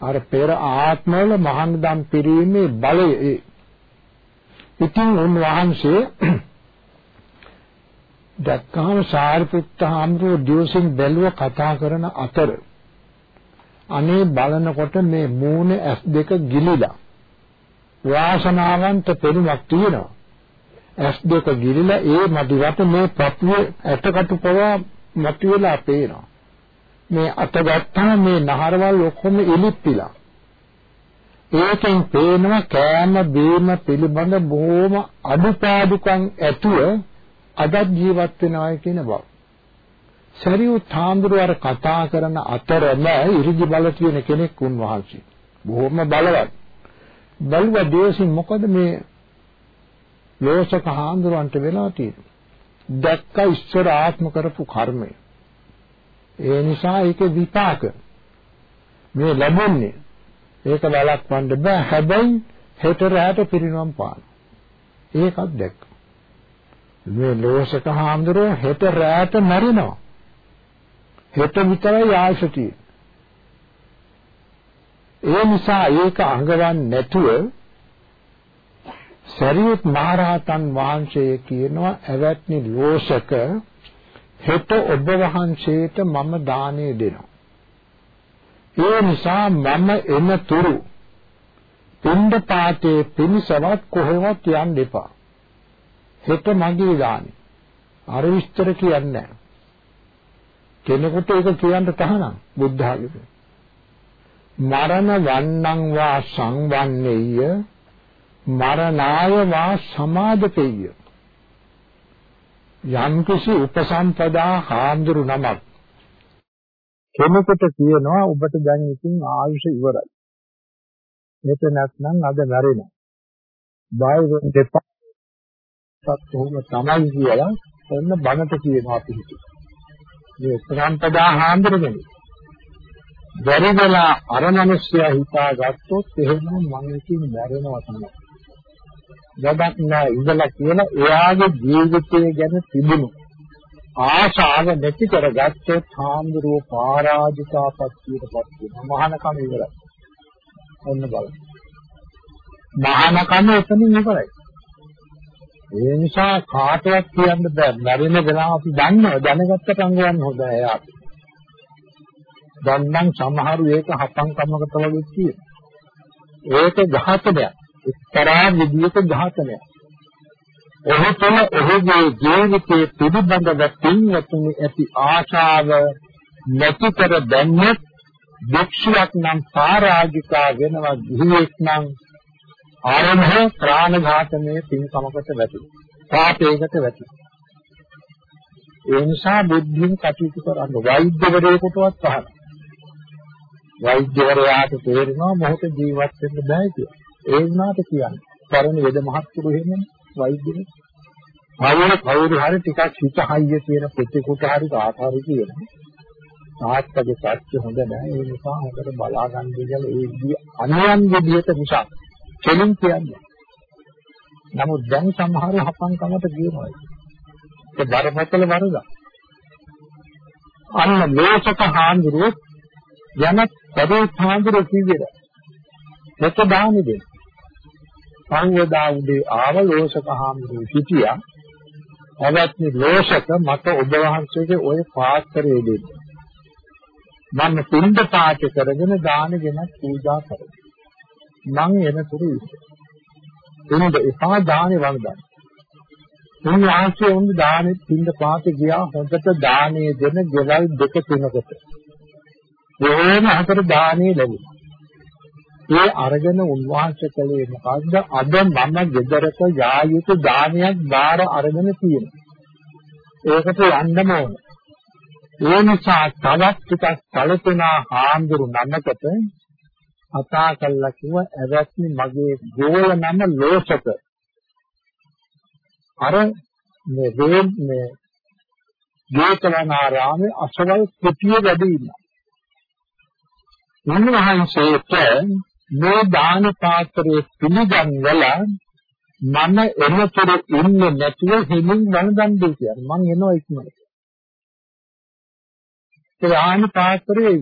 අර පෙර ආත්මවල මහානදම් පිරීමේ බලය ඒ. ඉතින් උන්වහන්සේ දැක්කම සාරිපුත්ත හාමුදුරුවෝ දිවසින් බැලුව කතා කරන අතර අනේ බලනකොට මේ මූණේ ඇස් දෙක ගිලිලා වාසනාවන්ත පෙනුමක් තියෙනවා. ඇස් දෙක ගිලිලා ඒ මදිවට මේ පපුවේ ඇටකටු පවා මතුවලා පේනවා. මේ අත ගත්තාම මේ නහරවල් ඔක්කොම ඉලිප්පිලා. ඒකෙන් පේනවා කෑම බීම පිළිබඳ බොහොම අඩුපාඩුකම් ඇතුව අදත් ජීවත් වෙනවා කියන බව. සරියුත් හාමුදුරුවෝ කතා කරන අතරම ඉරිදි බල තියෙන කෙනෙක් උන්වහන්සේ. බොහොම බලවත්. බලව දේශින් මොකද මේ ලෝසක හාමුදුරන්ට වෙලා තියෙන්නේ? දැක්ක ඉස්සර ආත්ම කරපු කර්මය. ඒ නිසා ඒකේ විපාක මේ ලැබුණේ ඒක බලක්වන්න බෑ. හැබැයි හෙට රැට පිරිනවම් පාන. ඒකත් දැක්ක. මේ ලෝසක හාමුදුරුවෝ හෙට රැට මැරෙනවා. හෙට විතරයි ආයුෂ ඒ නිසා ඒක අඟවන්නේ නැතුව සරියුත් මහරහතන් වහන්සේ කියනවා ඇවැත්නි ලෝසක හෙට ඔබ වහන්සේට මම දාණය දෙනවා. ඒ නිසා මම එන තුරු පින්ඩ පාතේ පිනිසවත් කොහෙවත් යන්න එපා. හෙට මගේ දානි. අර විස්තර කියන්නේ නැහැ. කෙනෙකුට ඒක කියන්න තහනම් බුද්ධ ආගමේ. මරණ වන්නං වා සංවන්නේය මරණාය වා සමාදපෙය්‍ය යම් කිසි උපසම්පදා හාමුදුරු නමක් කෙනෙකුට කියනවා ඔබට දැන් ඉතින් ආයුෂ ඉවරයි. මේක නැත්නම් අද මැරෙනවා. බය වෙන්න දෙපා. සත්‍යෝම තමයි කියලා එන්න බණට කියනවා අපි හිතුවා. මේ සම්පදා හාන්දරගෙන. බැරිදලා අර මිනිස්සයා හිතාගත්තොත් එහෙනම් මම ඉතින් මැරෙනවා තමයි. වැඩක් නෑ ඉඳලා කියලා එයාගේ ජීවිතය ගැන තිබුණු ආශාව නැති කරගත්තොත් හාමුදුරුව පරාජිකාපත්තියටපත් වෙනවා. මහානකම ඉවරයි. ඔන්න බලන්න. මහානකම එතනින් ඉවරයි. ඒ නිසා කාටවත් කියන්න බෑ. මැරෙන වෙලාව අපි දන්නවා. දැනගත්තට අංගයන් හොඳයි එයාට. දැන් නම් සමහරු ඒක හපංකමකට වගේ කියනවා. ඒක ඝාතනයක්. එක්තරා විදියක ඝාතනයක්. ඔහු තුළ ඔහුගේ ජීවිතයේ පිළිබඳව පින්වතුනි ඇති ආශාව නැති කර දැම්මොත් භික්ෂුවක් නම් පරාජිකා වෙනවා ගිහියෙක් නම් ආරම්භ ප්‍රාණඝාතනයේ පින්කමකට වැටෙනවා පාපයකට වැටෙනවා ඒ නිසා බුද්ධියෙන් කටයුතු කරන්න වෛද්‍යවරයෙකුටවත් පහළ වෛද්‍යවරයාට තේරෙනවා මොහොත ජීවත් වෙන්න බෑ කියලා. ඒ වුණාට කියන්නේ පරණ වේද මහත්තුරු එහෙමනේ. වෛද්‍යනේ. කවුරු කවුරු හරි ටිකක් හිත හයිය කියන පුතේකට හරි ආකාරي කියනවා. තාත්තගේ සත්‍ය හොඳ නැහැ. ඒ නිසා හොඳට බලා ගන්න කියලා ඒ විදිහ අනයන් විදිහට නිසා කෙලින් කියන්නේ. නමුත් දැන් සමහර හපංකමට කියනවා. ඒ බරපතල වරද. අන්න මේසක හාමුදුරුවෝ යමක් පදේ හාමුදුරුවෝ කිව්වේද? මෙත දාන්නේ දෙන්න. සංවදා උදේ ආව ලෝෂක හාමුදුරුවෝ හිටියා. අවත්නි ලෝෂක මට ඔබ වහන්සේගේ ওই පාත්‍රය දෙන්න. මම පින්ද පාට කරගෙන දානගෙන පූජා කරනවා. මං එනතුරු එනද එපා දානේ වන්දන. උන් වහන්සේ උන් දානේ පින්ද පාට ගියා හොඳට දානේ දෙන ගෙවල් දෙක තුනකට. එහෙම හතර දානේ ලැබුණා. ඒ අරගෙන උන්වහන්සේ කළේ මොකද්ද? අද මම ගෙදරක යා යුතු දානයක් බාර අරගෙන තියෙනවා. ඒකට යන්නම ඕන. ඒ නිසා තවත් ටිකක් කලතුනා හාමුදුරු නමකට කතා කළා කිව්ව ඇවැත්නි මගේ ගෝල නම ලෝසක. අර මේ වේම් මේ ජේතවනාරාමේ අසවල් කුටිය වැඩ ඉන්නවා. උන්වහන්සේට මේ දාන පාත්‍රයේ පිළිගන්වලා මම එනතර ඉන්නේ නැතුව හිමින් වළඳන් දෙයි කියන්නේ. මං එනවා ඉක්මනට. ඒ ආනි පාත්‍රයේ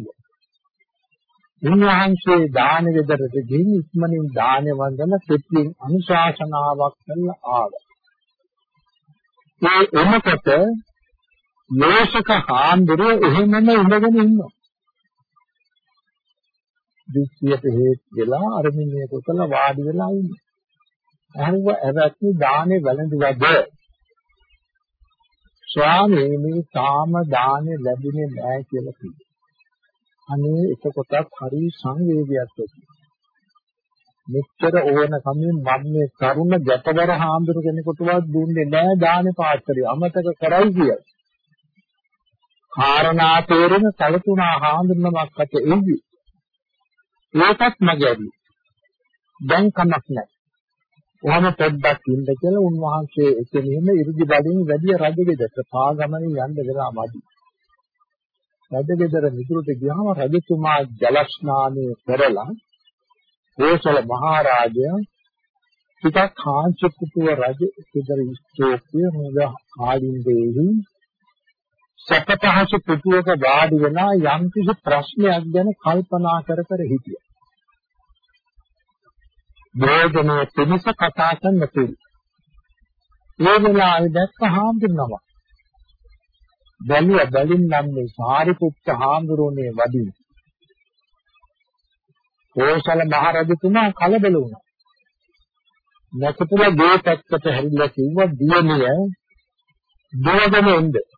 උන්වහන්සේ දාන ගෙදරට ගිහින් ඉක්මනින් දාන වන්දන පිටින් අනුශාසනාවක් කරලා ආවා. ඒ එනකොට ලෝෂක හාමුදුරුවෝ එහෙමම ඉඳගෙන ඉන්නවා. දිස්සියට හේත් වෙලා අර මිනිහ කොතල වාඩි වෙලා ඉන්නේ. අහුව ඇවැත්නි දානේ වැළඳුවද ස්වාමීනි තාම දානේ ලැබුණේ නැහැ කියලා කිව්වා. අනේ එතකොටත් හරි සංවේගයක් ඇති. මෙච්චර ඕන කමින් මම මේ කරුණ ගැටවර හාමුදුරු කෙනෙකුටවත් දුන්නේ නැහැ දානේ පාත්‍රය අමතක කරයි කියලා. කාරණා තේරෙන සලතුණා හාමුදුරනමක් අත එන්නේ ඒකත් මගේ ඇති. දැන් කමක් නැහැ. කොහොම පොඩ්ඩක් ඉන්න කියලා උන්වහන්සේ එතනෙම ඉරුදි බඩින් වැඩි රජගෙදරට පාගමනින් යන්න වෙලා මදි. රජගෙදර මිතුරුට ගියාම රජතුමා ජල ස්නානය කරලා කෝසල මහරජා ටිකක් කාංශ පුතුව රජ ඉදර ඉස්තෝපිය හොඳ ආලින්දේහි සපතහස පුතුවක වාඩි වෙනා යම් කිසි ප්‍රශ්නයක් ගැන කල්පනා කර කර හිටියා. භෝජනයේ පිණිස කතා කරන්න තුරු. ඒ වෙලාවේ දැක්ක හාමුදුරුවම. බැලුව බැලින් නම් මේ සාරිපුත්ත හාමුදුරුවනේ වදින. කෝසල මහරජතුමා කලබල වුණා. නැකතුල ගේ පැත්තට හැරිලා කිව්වා දියණිය දුවගෙන එන්න.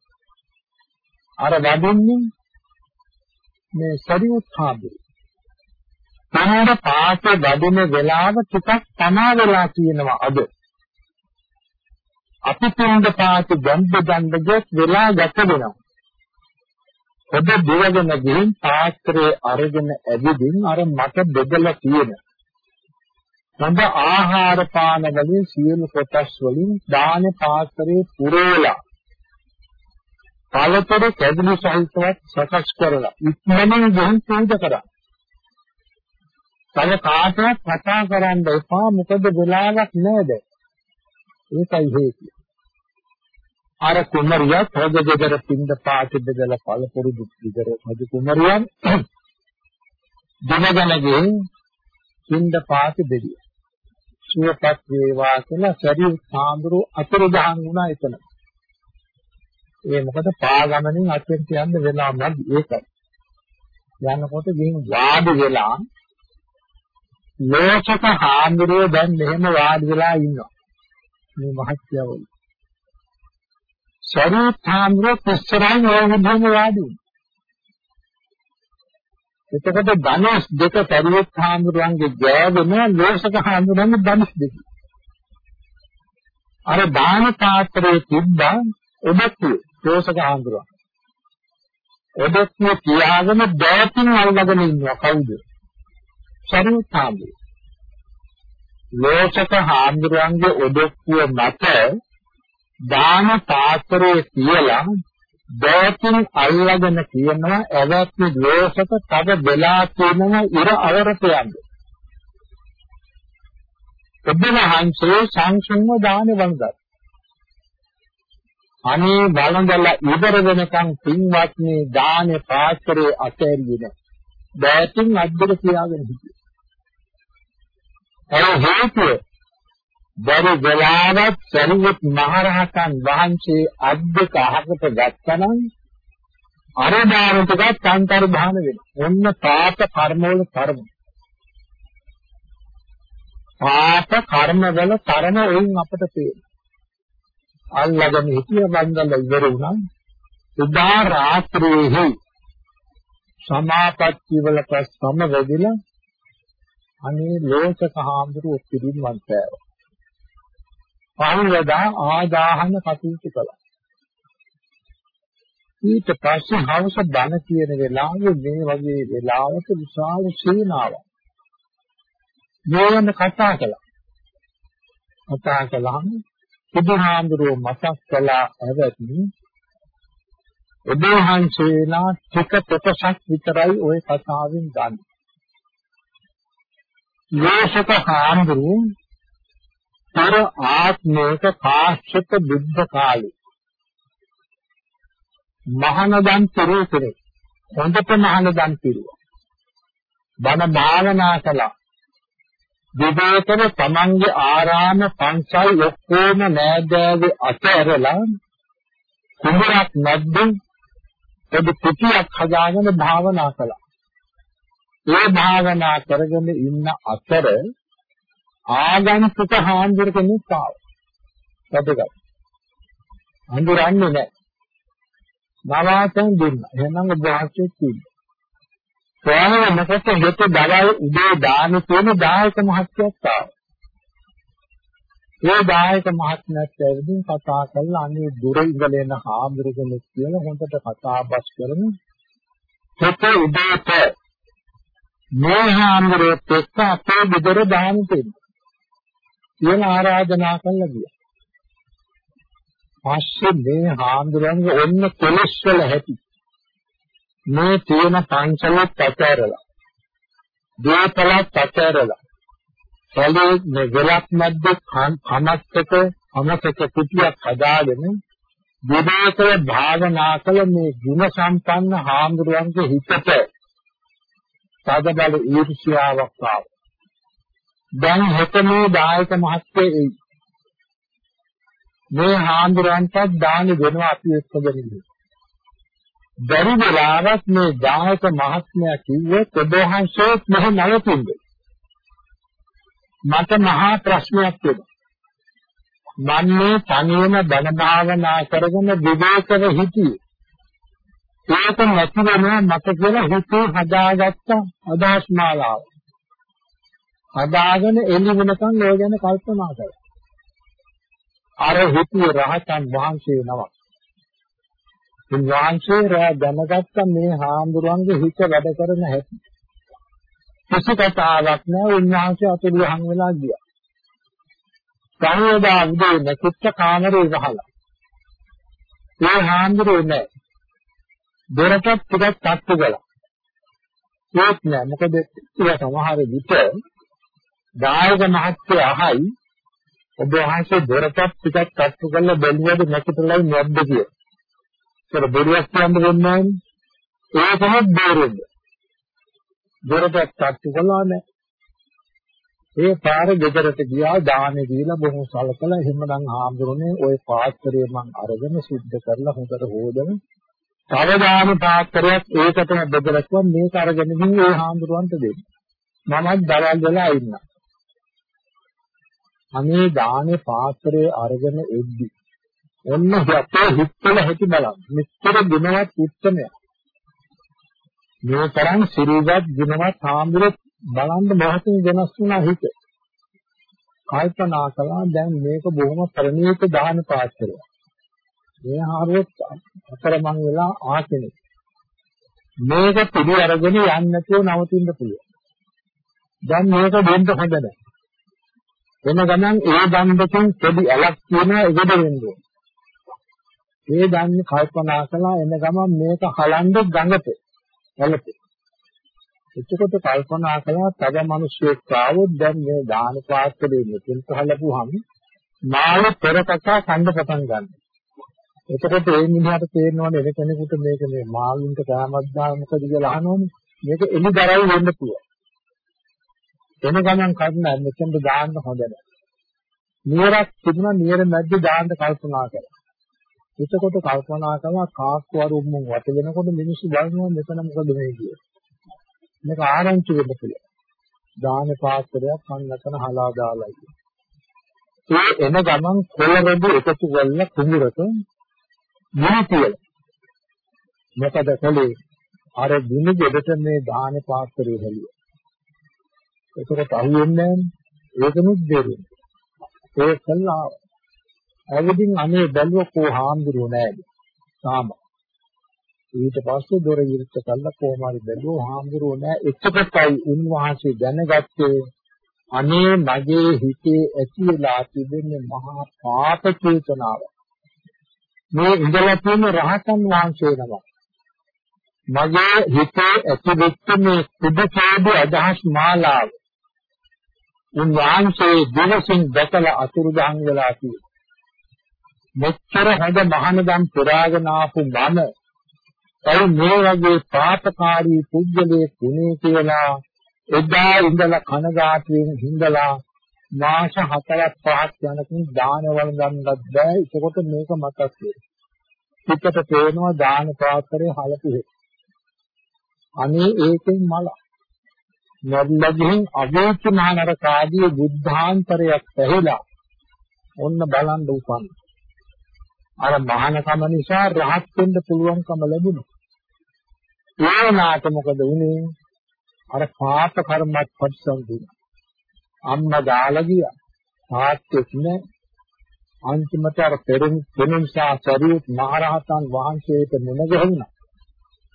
අර වදින්නේ මේ සරියුත් හාමුදුරුවෝ. පහර පාත වැඩෙන වෙලාව ටිකක් තමා වෙලා තියෙනවා අද. අපි තුන්ද පාත ගම්බ ගන්න ගියත් වෙලා ගත වෙනවා. ඔබ දෙවගෙන ගිහින් පාත්‍රයේ අරගෙන ඇවිදින් අර මට බෙදලා තියෙන. හොඳ ආහාර පාන වලින් සියලු කොටස් වලින් දාන පාත්‍රයේ පුරවලා පළතර කැදලි සහිතවත් සකස් කරලා ඉක්මනින් ගිහින් පූජා කරා. තව කාටවත් කතා කරන්න එපා මොකද වෙලාවක් නැද? ඒකයි හේතුව. අර කුමරියා ප්‍රජගෙදර පින්ද පාට බෙදලා පළ පුරුදු විතර රජ කුමරියන් දනගනගේ පින්ද පාට බෙදිය. සුවපත් වේවා කියලා සරියු සාඳුරු අතුරුදහන් වුණා එතන ඒ මොකද පාගමනින් අත්වෙන් යන්න වෙලා නැද්ද ඒකයි යනකොට ගිහින් වාඩි වෙලා ලෝකක හාමුදුරුවෝ දැන් මෙහෙම වාඩි වෙලා ඉන්නවා. මේ මහත්යවල. ශරීර හාමුදුරුවෝ පිස්සරන් ඕනෙම වාඩි වුණා. එතකොට ධනස් දෙක පරිවර්ත හාමුදුරුවන්ගේ ජයගෙන ලෝකක හාමුදුරුවන්ගේ ධනස් දෙක. අර දාන පාත්‍රයේ තිබ්බා ඔබත් ලෝකක හාමුදුරුවන්. ඔබත් තියාගෙන දැතින් අල්ලගෙන ඉන්නවා කවුද? සරුවතාඹු ලෝකක හාමුදුරන්ගේ ඔඩොක්කුව මත දාන පාත්‍රයේ තියලා දෑතින් අල්ලගෙන කියනවා එවත්නි ලෝකක තව වෙලා තියෙනවා ඉර අවරත යන්න. ඔබවහන්සේ සංසුන්ව දාන වන්දන. අනේ බලඳලා ඉවර වෙනකන් පින්වත්නි දාන පාත්‍රයේ අතෑරියේ නැහැ. දෑතින් අද්දර තියාගෙන හිටියා. ඒ හේතුව බැරි වෙලාවත් සරියුත් මහරහතන් වහන්සේ අද්දක අහකට ගත්තනම් අර දානටත් අන්තර්ධාන වෙනවා. ඔන්න පාප කර්මවල තරම. පාප කර්මවල තරම එයින් අපට පේනවා. අල්ලගෙන හිටිය බන්දල ඉවර වුණා. උදා රාත්‍රියේ සමාපatti වලට සමවැදිලා අනේ ලෝකක හාමුදුරුවෝ පිළිමවන්තයව. පහුවදා ආදාහන කටයුතු කළා. ඊට පස්සේ හවස බණ කියන වෙලාවේ මේ වගේ වෙලාවක විශාල සේනාවක් මේ කතා කළා. කතා කළාම බුදුහාමුදුරුවෝ මතක් කළා ඇවැත්නි ඔබවහන්සේලා ටික කොටසක් විතරයි ওই කතාවෙන් ගන්න. යෝසක හාමුදුරුවෝ තර ආත්මයක කාශ්‍යප බුද්ධ කාලේ මහානදන් පෙරේතරේ හොඳට මහානදන් පිරුවා. බණ භාවනා කළා. විවේකව තමන්ගේ ආරාම පන්සල් ඔක්කොම නෑදෑගේ අතහැරලා කුඹරක් නැද්දින් පොඩි කුටියක් හදාගෙන භාවනා කළා. ඒ භාවනා කරගෙන ඉන්න අතර ආගන්තුක හාමුදුර කෙනෙක් ආවා. වැදගත්. හඳුරන්නේ නැහැ. නවාතෙන් දුන්නා. එහෙනම් ඔබ වාක්‍යයක් තියෙනවා. ස්වාමීන් වහන්සේ හෙට දවල් උදේ දාන තියෙන දායක මහත්යෙක් ආවා. ඒ දායක මහත්මයාත් ඇවිදින් කතා කරලා අනේ දුර ඉඳලා එන හාමුදුරුවෝ කියලා හොඳට කතා බස් කරමු. හෙට උදේට මේ හාමුදුරුවෝත් එක්ක අපේ ගෙදර දාන දෙන්න. කියන ආරාධනා කළා ගියා. පස්සේ මේ හාමුදුරන්ගේ ඔන්න කෙලස් වල හැටි මේ තියෙන පංචලත් අතහැරලා දීපලත් අතහැරලා සැලේ මෙගලක් මැද්ද කමත්තක කමතක කුටියක් හදාගෙන විදේකව භාවනා කළ මේ ගුණ සම්පන්න හාමුදුරන්ගේ හිතට තද බල ඊර්ෂ්‍යාවක් ආවා. දැන් හෙට මේ දායක මහත්කේ එයි. මේ හාමුදුරන්ට දාන දෙනවා අපි එක්කගෙන ඉන්නේ. බැරි වෙලාවක් මේ දායක මහත්මයා කිව්වේ ඔබ වහන්සේත් මෙහෙ නවතින්න. මට මහා ප්‍රශ්නයක් තියෙනවා. මම මේ තනියම බණ භාවනා කරගෙන විවේකව හිටියේ. ඒක නැති වෙනවා මට කියලා හිතේ හදාගත්ත අදහස් මාලාව. හදාගෙන එළි වෙනකන් ඔය ගැන කල්පනා කරා. අර හිතේ රහතන් වහන්සේ නමක්. උන්වහන්සේ රා දැනගත්ත මේ හාමුදුරන්ගේ හිත වැඩ කරන හැටි. කිසි කතාවක් නෑ උන්වහන්සේ අතුරුහන් වෙලා ගියා. සංවේදා උදේ නැකිට කාමරේ ගහලා. මේ හාමුදුරුවෝ නෑ. දොරටත් ටිකක් තට්ටු කළා. ඒත් නෑ මොකද ඒක සමහර විට දායක මහත්තයා අහයි ඔබ වහන්සේ දොරටත් ටිකක් තට්ටු කරලා බැලුවද නැතිතලයි නැද්ද කියලා. ඒක බොරුවක් කියන්න වෙන්නේ නැහැ. ඒ තමයි බේරෙන්න. දොරටත් තට්ටු කළා නෑ. ඒ පාර ගෙදරට ගියා දානේ දීලා බොහොම සලකලා එහෙමනම් ආම්දුරනේ ওই පාත්‍රය මං අරගෙන සුද්ධ කරලා හොඳට හොදගෙන තව දාන පාත්‍රයක් ඒකටම බෙදලා මේක අරගෙන ගිහින් ඒ හාමුදුරුවන්ට දෙන්න. මමත් දවල් වෙලා ඉන්නා. අනේ දානේ පාත්‍රයේ අරගෙන එද්දි ඔන්න යතේ හිතල හැටි බලන්න. මෙච්චර ගුණවත් උත්තරය. මේ තරම් සිරිවත් ගුණවත් ආම්බුරේ බලන්න මොහොතින් වෙනස් වුණා හිත. කල්පනා කළා දැන් මේක බොහොම ප්‍රණීත දාන පාත්‍රයක්. මේ හාරුවත් අතරමං වෙලා ආසනේ. මේක පිළි අරගෙන යන්නේ නැතුව නවතින්න පුළුවන්. දැන් මේක දෙන්න හොඳ නැහැ. වෙන ගමන් ඒ දණ්ඩකින් පොඩි ඇලක් තියෙනවා ඉගද වෙන්නේ. ඒ දන්නේ කල්පනා කළා එන ගමන් මේක හලන්න ගඟට ඇලට. එතකොට කල්පනා කළා තව මිනිස්සෙක් ආවොත් දැන් මේ දාන පාත්‍රයේ මෙතෙන් පහලපුවාම මාළු පෙරකසා කන්න පටන් ගන්නවා. එතකොට ඒ මිනිහට තේරෙනවනේ එන කෙනෙකුට මේක මේ මාළුන්ට කෑමක් දාලා මොකද කියලා අහනෝනේ. මේක එලි දරව් වෙන්න පුළුවන්. එන ගමන් කන්න මෙතෙන්ද දාන්න හොඳ නැහැ. නියරක් තිබුණා නියර මැද්ද දාන්න කල්පනා කළා. එතකොට කල්පනා කළා කාක්කු වරුම්ම වට වෙනකොට මිනිස්සු බලනවා මෙතන මොකද මේ කියන්නේ. මේක ආරංචි වෙන්න පුළුවන්. දාන පාත්‍රයක් අන්නතන හලා දාලා ඒ එන ගමන් කොළරොඩු එකතු කරලා කුඹුරට මුණතියල. මොකද කලේ අර ගුණ දෙකට මේ දාන පාත්‍රය හැලිය. එතකොට අහුවෙන්නේ නැහැ. ඒකනුත් දෙන්නේ. ඒ කළා. ඇවිදින් අනේ බැලුව කෝ හාමුදුරුවෝ නෑද? තාම. ඊට පස්සේ දොර විරුද්ධ කළා කොහොම හරි බැලුවා හාමුදුරුවෝ නෑ. එතකොටයි උන්වහන්සේ දැනගත්තේ අනේ මගේ හිතේ ඇති වෙලා තිබෙන්නේ මහා පාප චේතනාව. මේ ඉඳලා තියෙන රහතන් වහන්සේ නම මගේ හිතේ ඇතිවෙච්ච මේ කුඩසාදු අදහස් මාලාව. උන්වහන්සේ දිවසින් දැකලා අතුරුදහන් වෙලා තියෙනවා. මෙච්චර හොඳ මහානදම් පුරාගෙන ආපු මම ඒ මේ වගේ පාපකාරී පුද්ගලයේ තුනේ කියලා එදා ඉඳලා කනගාටුවෙන් හිඳලා මාස 4ක් 5ක් යනකින් දාන වළඳන්නත් බෑ. ඒකකොට මේක මතක් වෙනවා පිටට පේනවා දාන පාත්‍රයේ හලපුවේ අනේ ඒකෙන් මල. නොබ්ලගෙන් අවේච මහනරක ආදී බුද්ධාන්තරයක් පැහැලා ඔන්න බලන් උපන්. අර මහානකම නිසා රහත් වෙන්න පුළුවන්කම ලැබුණා. ඒ වුණාට මොකද වුනේ? අර පාප කර්මත් පරිසම්පූර්ණ අම්මා දාලා ගියා. තාත්තෙත් නෑ. අන්තිමට අර පෙරෙන් පෙනුම්සා සරියුත් මහරහතන් වහන්සේට මුණ ගැහුණා.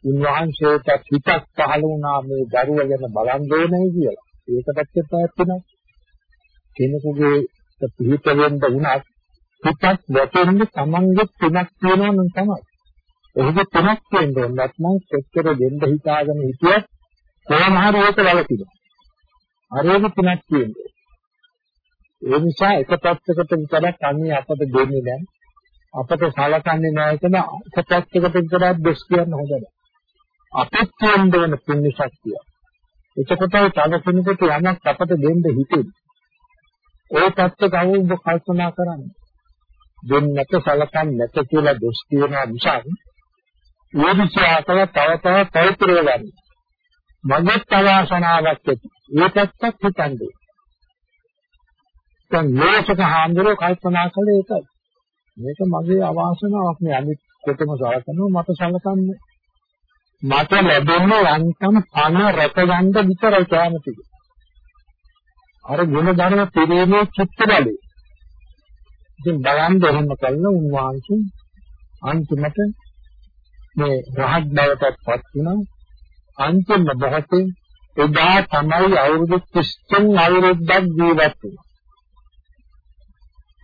උන්වහන්සේට හිතක් පහළ වුණා මේ දරුව ගැන බලන් දෙන්නේ කියලා. ඒකටත් පැත්තෙනවා කෙනෙකුගේ පිහිට වෙන්න වුණත් හිතක් වැටෙන්නේ Tamange තුනක් තියෙනවා නම් තමයි එහෙම තුනක් වෙන්න ඕන නැත්නම් කොච්චර දෙන්න හිතාගෙන හිටියත් කොහොම හරි ඒක වැළකීලා. අරේක තුනක් තියෙනවා. ඒ නිසා එක පැත්තකට විතරක් අන්නේ අපට දෙන්නේ නැහැ. අපට සලකන්නේ නැහැ කියන එක පැත්තකට විතරක් දොස් කියන්න හොඳ නැහැ. අපිට තියෙන දෙන පුණ්‍ය ශක්තිය. එතකොටයි තව කෙනෙකුට යමක් අපට දෙන්න හිතෙන්නේ. ওই පැත්ත කවුරුද කල්පනා කරන්නේ? දෙන්නට සලකන්නේ නැත කියලා දොස් කියනවා නිසා ඒ විශ්වාසය තව තව පවිත්‍ර වෙනවා. මගත් අවාසනාවක් ඇති. ඒ පැත්තක් හිතන්නේ. දැන් මේක හාමුදුරුව කල්පනා කළේ ඒකයි. මේක මගේ අවාසනාවක් නේ අනිත් කොටම සලකනවා මට සලකන්නේ. මට ලැබෙන්නේ යන්තම් පණ රැකගන්න විතරයි කැමති. අර ගුණ ධර්ම පිරීමේ චිත්ත බලය. ඉතින් බලන්න එහෙම කළා උන්වහන්සේ අන්තිමට මේ රහත් බවටත් පත් වුණා අන්තිම මොහොතේ එදා තමයි අවුරුදු 33 අවුරුද්දක් ජීවත් වුණා.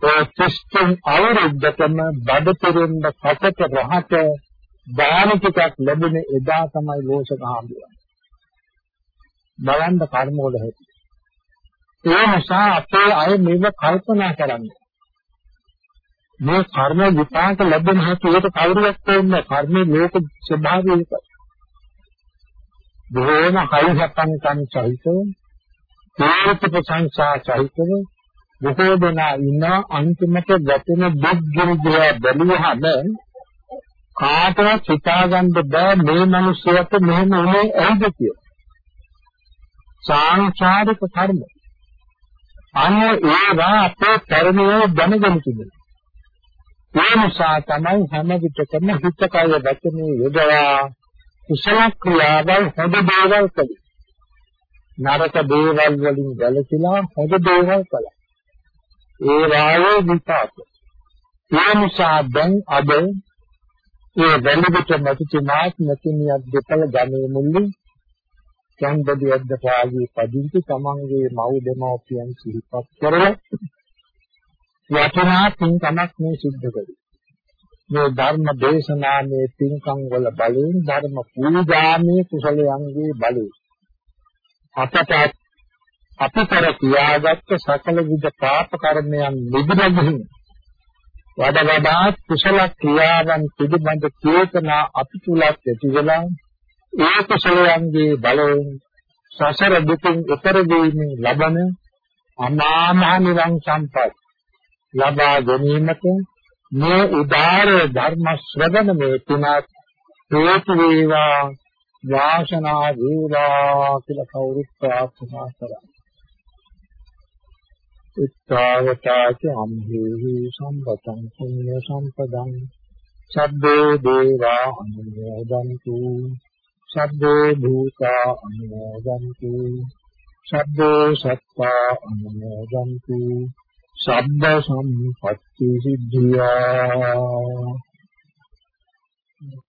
ඒ 33 අවුරුද්දකම බඩපිරෙන්න පසක රහත දාන ටිකක් ලැබුණ එදා තමයි ලෝෂක හාමුදුරුවෝ. බලන්න කර්ම වල හැටි. ඒ නිසා අපේ අය මේව කල්පනා කරන්නේ. මේ කර්ම විපාක ලැබෙන හැටි ඒක කවුරුවත් කියන්නේ කර්මයේ ලෝක ස්වභාවය ඒකයි. බොහෝම හයි සම්පන්නකම් සහිතව තේරෙත ප්‍රශංසා සහිතව බොහෝ දෙනා ඉන්න අන්තිමට ගැටෙන දුක් දුර්ගය බැලුවහම කාටවත් හිතාගන්න බෑ මේ මිනිස්සුන්ට මෙහෙම උනේ ඇයිද කියලා. සාංශාරික කර්ම. අනේ ඒවා අපේ කර්මය දැනගෙන තිබෙනවා. ඒ නිසා තමයි හැම විටකම හිත කය වචනේ යොදවා කුසල ක්‍රියාවල් හොඳ දේවල් කළේ. නරක දේවල් වලින් වැළකීලා හොඳ දේවල් කළා. ඒ වායේ විපාක. ඒ නිසා දැන් අද ඒ වැළඳිට නැතිමාත් නැතිනියක් දෙපළ ගමේ මුල්ලි කන්දදී අද්දපාගේ පදින්ති තමන්ගේ මව් දෙමව්පියන් සිහිපත් කරලා වචනා පින්කමක් මේ සිද්ධ කරේ. මේ ධර්ම දේශනාමේ පින්කම් වල බලයෙන් ධර්ම පූජාමේ කුසලයන්ගේ බලයෙන් අපට අපතර කියාගත්ත සකල විද පාප කර්මයන් නිදිමගින් වඩ වඩා කුසල ක්‍රියාවන් පිළිබඳ චේතනා අපි තුලත් ඇති වෙලා ඒ කුසලයන්ගේ බලයෙන් සසර දුකින් ඈතර වීමේ ලබන අමා මහ නිවන් සම්පත් ලබා ගැනීමට මේ උදාර ධර්ම ශ්‍රවණමේ තුනත් හේතු වේවා වාසනා වේවා කියලා කවුරුත් ප්‍රාර්ථනා කරා. උත්තාවතාච අම්හෙහි සම්පතං පුඤ්ඤ සම්පදං. සබ්බේ දේවා අනුමෝදන්තු. සබ්බේ භූතා අනුමෝදන්තු. සබ්බේ සත්තා අනුමෝදන්තු. සබ්බ සම්පත්ති සිද්ධියා